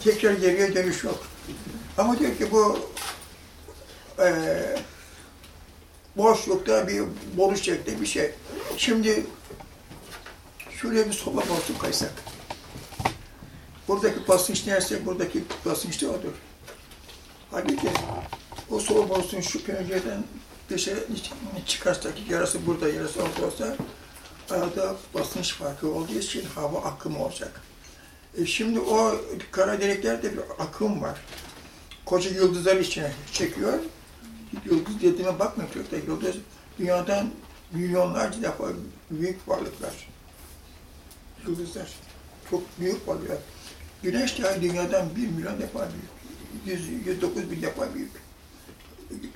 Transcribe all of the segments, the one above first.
tekrar geriye dönüş yok. Ama diyor ki bu eee boşlukta bir boru şeklinde bir şey. Şimdi şuraya bir sola boşluk kaysak. Buradaki basınç neyse buradaki basınç da odur. Halbuki o sola boşluğun şu pencereden dışarı çıkarsak yarası burada yarası orada olsa arada basınç farkı olduğu için hava akımı olacak. E şimdi o kara deliklerde bir akım var. Koca yıldızlar içine çekiyor. Yıldız dediğime bakmayın çok da yıldız dünyadan milyonlarca defa büyük varlıklar. Yıldızlar. Çok büyük varlıklar. Güneş de dünyadan bir milyon defa büyük. 100, 109 bin defa büyük.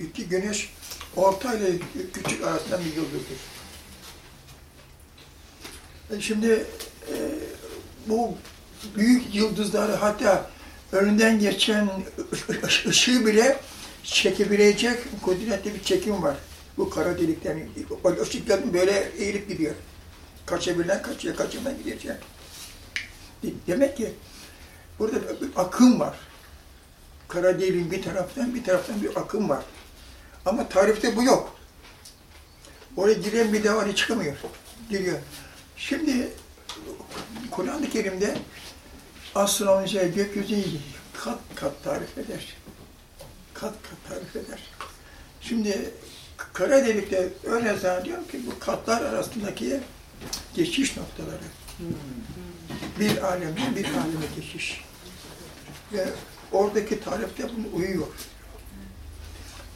İki güneş orta ile küçük arasında bir yıldızdır. E şimdi e, bu büyük yıldızları hatta önünden geçen ışığı bile çekebilecek kudretli bir çekim var. Bu kara deliklerin. O ışıkların böyle eğilip gidiyor. Kaçabilen kaçıyor, kaçamayan gidecek. Demek ki burada bir akım var. Kara deliğin bir taraftan bir taraftan bir akım var. Ama tarifte bu yok. Oraya giren bir daha çıkamıyor. Giriyor. Şimdi Kur'an-ı Kerim'de astronomiye gökyüzünü kat kat tarif eder. Kat kat tarif eder. Şimdi kara delikte öyle zannediyorum ki bu katlar arasındaki geçiş noktaları. Bir alemden bir aleme geçiş. Ve oradaki tarifte bunu uyuyor.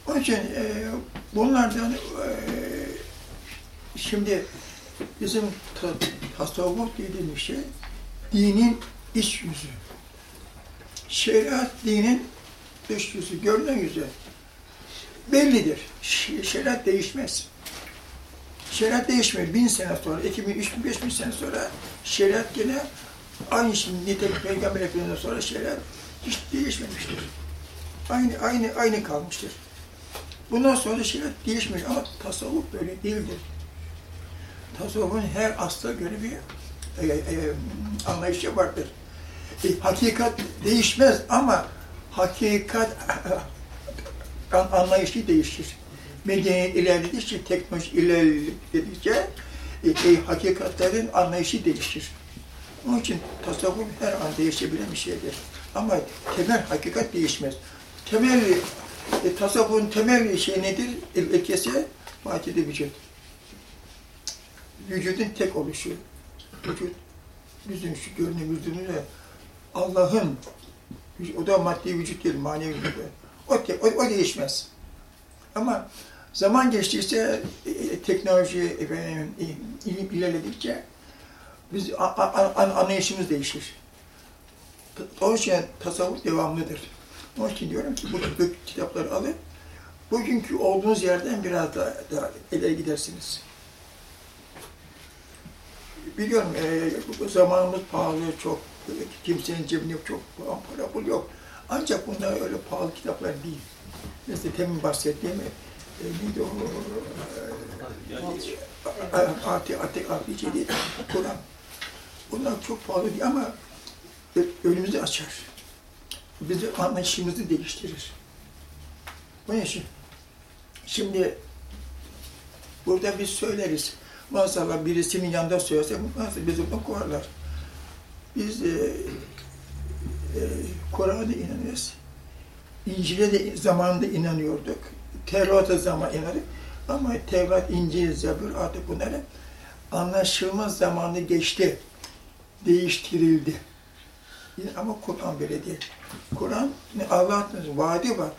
Onun için e, bunlardan e, şimdi bizim ta, tasavvuf dediğimiz şey dinin iç yüzü. Şeriat dinin dış yüzü, görünen yüzü. Bellidir. Şeriat değişmez. Şeriat değişmiyor. Bin sene sonra, 2000, 3000, 5000 sene sonra şeriat gene aynı şimdi nitelik Peygamber Efendimiz'den sonra şeriat hiç değişmemiştir. Aynı, aynı, aynı kalmıştır. Bundan sonra şeriat değişmiyor ama tasavvuf böyle değildir. Tasavvufun her asla göre bir e, e, anlayışı vardır. E, hakikat değişmez ama hakikat anlayışı değişir. Medeniyet ilerledikçe, teknoloji ilerledikçe e, e, hakikatlerin anlayışı değişir. Onun için tasavvuf her an değişebilen bir şeydir. Ama temel hakikat değişmez. Temel, e, tasavvufun temel şey nedir? İlkesi vakidi vücut. Vücudun tek oluşu. Vücut, bizim şu görünüm Allah'ın, o da maddi vücut değil, manevi vücut. O, o, o değişmez. Ama zaman geçtiyse, e, teknoloji, efendim, ilim ilerledikçe biz a, a, a, anlayışımız değişir. Onun için tasavvuf devamlıdır. Onun için diyorum ki bu kitapları alın, bugünkü olduğunuz yerden biraz daha, daha ileri gidersiniz. Biliyorum e, zamanımız pahalı, çok kimsenin cebinde çok para pul yok. Ancak bunlar öyle pahalı kitaplar değil. Mesela temin bahsettiğim e, neydi o? E, Ati, Ati, değil, Kur'an. Bunlar çok pahalı değil ama önümüzü açar. Bizi anlayışımızı değiştirir. Bunun için şimdi burada biz söyleriz. Maazallah birisinin yanında söylese nasıl bizi okurlar. Biz e, e, Kur'an'a inanıyoruz. İncil'e de zamanında inanıyorduk. Tevrat'a zaman inanıyorduk. Ama Tevrat, İncil, Zebur artık bunları anlaşılmaz zamanı geçti. Değiştirildi. Ama Kur'an böyle değil. Kur'an, Allah'ın vaadi var.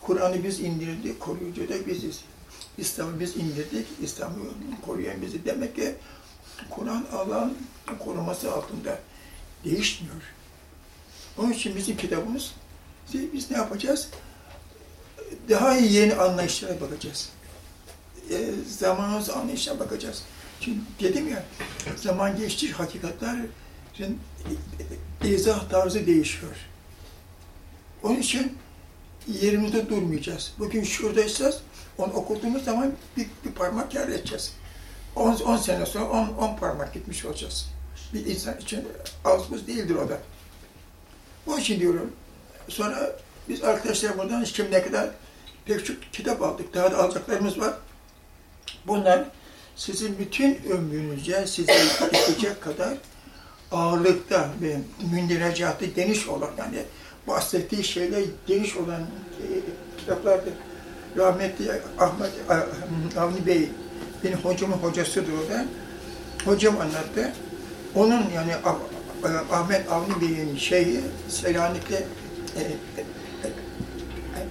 Kur'an'ı biz indirdik, koruyucu da biziz. İslam'ı biz indirdik, İslam'ı koruyan bizi. Demek ki Kur'an Allah'ın koruması altında değişmiyor. Onun için bizim kitabımız, biz ne yapacağız? Daha iyi yeni anlayışlara bakacağız. E, zamanımız anlayışına bakacağız. Şimdi dedim ya, zaman geçti, hakikatlerin izah tarzı değişiyor. Onun için yerimizde durmayacağız. Bugün şuradaysak, onu okuduğumuz zaman bir, bir parmak kâr edeceğiz. 10 sene sonra 10 parmak gitmiş olacağız. Bir insan için buz değildir o da. Onun için diyorum. Sonra biz arkadaşlar buradan şimdiye kadar pek çok kitap aldık. Daha da alacaklarımız var. Bunlar sizin bütün ömrünüzce size yetecek kadar ağırlıkta ve münderacatı geniş olan yani bahsettiği şeyler geniş olan e, kitaplardır. Rahmetli Ahmet e, Avni Bey benim hocamın hocasıdır o da. Hocam anlattı. Onun yani Ah- e, Ahmet Avni Bey'in şeyi Selanik'te e, e,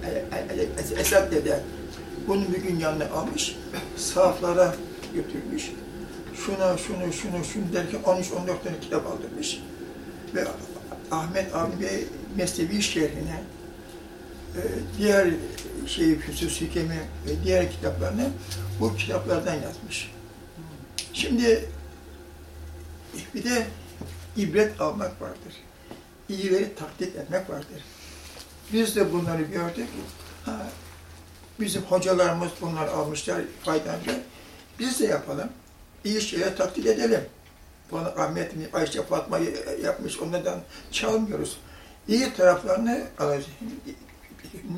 e, e, e, Esad dede bunu bir gün yanına almış, sahaflara götürmüş. Şuna, şunu, şunu, şunu derken 13-14 tane kitap aldırmış. Ve Ahmet Avni Bey Mesnevi şerhine, e, diğer şey Füsus Hikemi ve diğer kitaplarını bu kitaplardan yazmış. Şimdi bir de ibret almak vardır. İyileri taklit etmek vardır. Biz de bunları gördük. Ha, bizim hocalarımız bunlar almışlar faydalı. Biz de yapalım. İyi şeyler taklit edelim. Bana Ahmet Ayşe Fatma yapmış, onlardan çalmıyoruz. İyi taraflarını alacağız.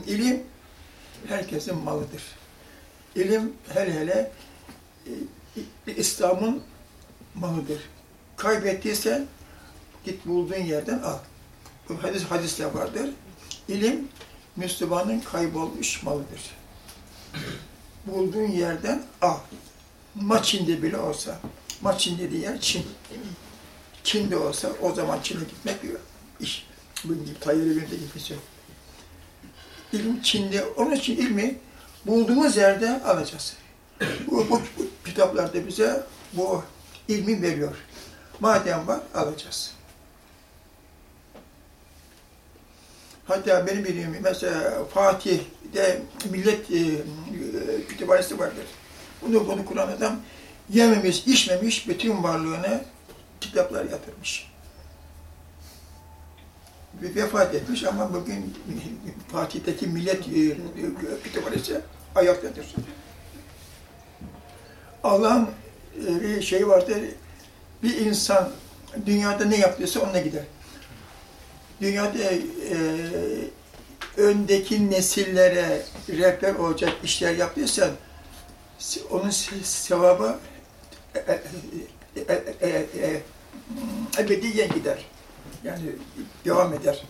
İlim herkesin malıdır. İlim hele hele e, İslam'ın malıdır. Kaybettiysen git bulduğun yerden al. Bu hadis hadisle vardır. İlim Müslümanın kaybolmuş malıdır. Bulduğun yerden al. Maçin'de bile olsa, Maçin dediği yer Çin. Çin'de olsa o zaman Çin'e gitmek bir iş. Bugün gibi Tayyip evinde gitmesi yok. İlim Çin'de, onun için ilmi bulduğumuz yerde alacağız. Bu, bu, bu kitaplarda bize bu ilmi veriyor. Madem var, alacağız. Hatta benim bildiğim mesela Fatih'de millet e, kütüphanesi vardır. Bunu, bunu kuran adam yememiş, içmemiş, bütün varlığını kitaplar yatırmış. Ve vefat etmiş ama bugün Fatih'teki millet e, kütüphanesi ayaktadır. Allah'ın e, bir şey vardır, bir insan dünyada ne yaptıysa onunla gider. Dünyada e, öndeki nesillere rehber olacak işler yaptıysan onun se- sevabı e, e, e, e, e, ebediyen gider. Yani devam eder.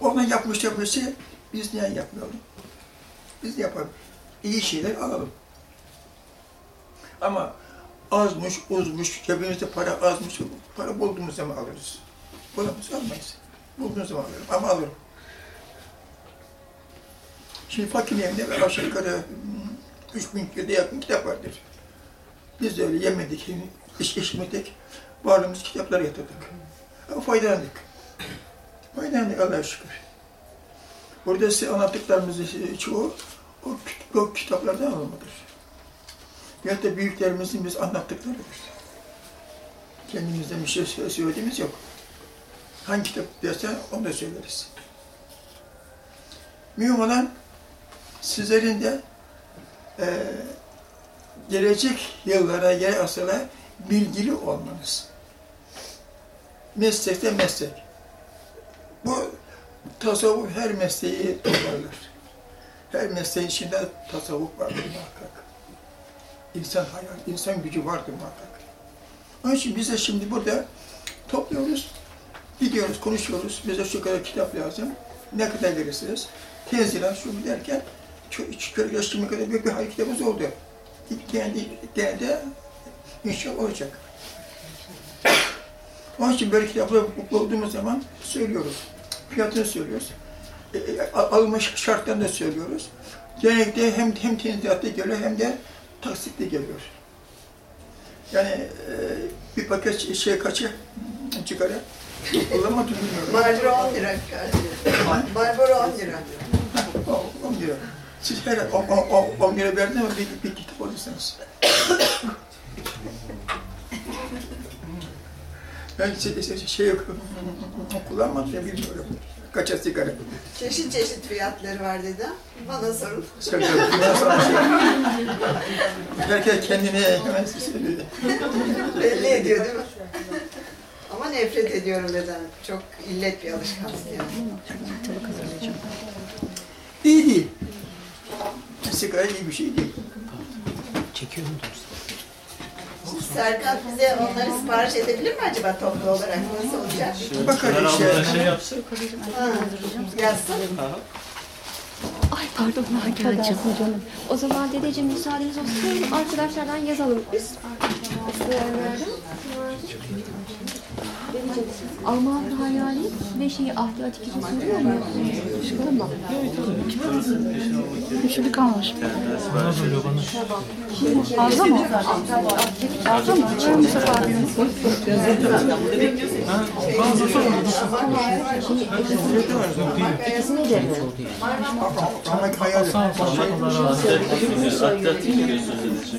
Ona yapmış yapmışı biz niye yapmayalım? Biz yapalım. İyi şeyler alalım. Ama azmış, uzmuş, cebimizde para azmış, para bulduğumuz zaman alırız. Bulamaz, almayız. Bulduğumuz zaman alırım ama alırım. Şimdi fakir evinde aşağı yukarı hmm, 3000 kilde yakın kitap vardır. Biz de öyle yemedik, iş geçmedik, varlığımız kitaplara yatırdık. Ama faydalandık. Faydalandık Allah'a şükür. Burada size anlattıklarımızın çoğu o, o kitaplardan alınmadır. Ya da büyüklerimizin biz anlattıklarıdır. Kendimizden bir şey söylediğimiz yok. Hangi kitap dersen onu da söyleriz. Mühim olan sizlerin de eee gelecek yıllara, yer asıla bilgili olmanız. Meslekte meslek. Bu tasavvuf her mesleği toparlar. Her mesleğin içinde tasavvuf vardır muhakkak. İnsan hayal, insan gücü vardır muhakkak. Onun için biz de şimdi burada topluyoruz, gidiyoruz, konuşuyoruz. Bize şu kadar kitap lazım. Ne kadar verirsiniz? Tenzilat, şu derken yaşıma kadar büyük bir hayır kitabımız oldu. Kendi de inşallah olacak. Onun için böyle kitapları bulduğumuz zaman söylüyoruz. Fiyatını söylüyoruz. E, e, alma şartlarını da söylüyoruz. Genellikle hem hem tenzilatta geliyor hem de taksitle geliyor. Yani e, bir paket şey kaçı çıkarı? Bulamadım bilmiyorum. Barbara 10 lira. Barbara 10 lira. O- 10 lira. Siz her 10 lira verdiniz ama bir, bir kitap alırsınız. Ben şey, şey, şey yok, kullanmadım ya bilmiyorum. Kaça sigara. Çeşit çeşit fiyatları var dedi. Bana sorun. Şey. Herkes kendine söylüyor. Belli ediyor değil mi? Ama ne nefret ediyorum dedem. Çok illet bir alışkanlık yani. İyi değil. Sigara iyi bir şey değil. Serkan bize onları sipariş edebilir mi acaba toplu olarak? Nasıl olacak? Bakar işte. Ha, yazsın. Ay pardon canım. O zaman dedeciğim müsaadeniz olsun. Arkadaşlardan yazalım biz. Eskilerden. Alman hayali ve şeyi ahdi atikisi soruyor mu? Tamam. Üçlü kalmış. Fazla mı? Fazla mı? Ben bu sefer İkisini de. Ama hayal. Söylüyor.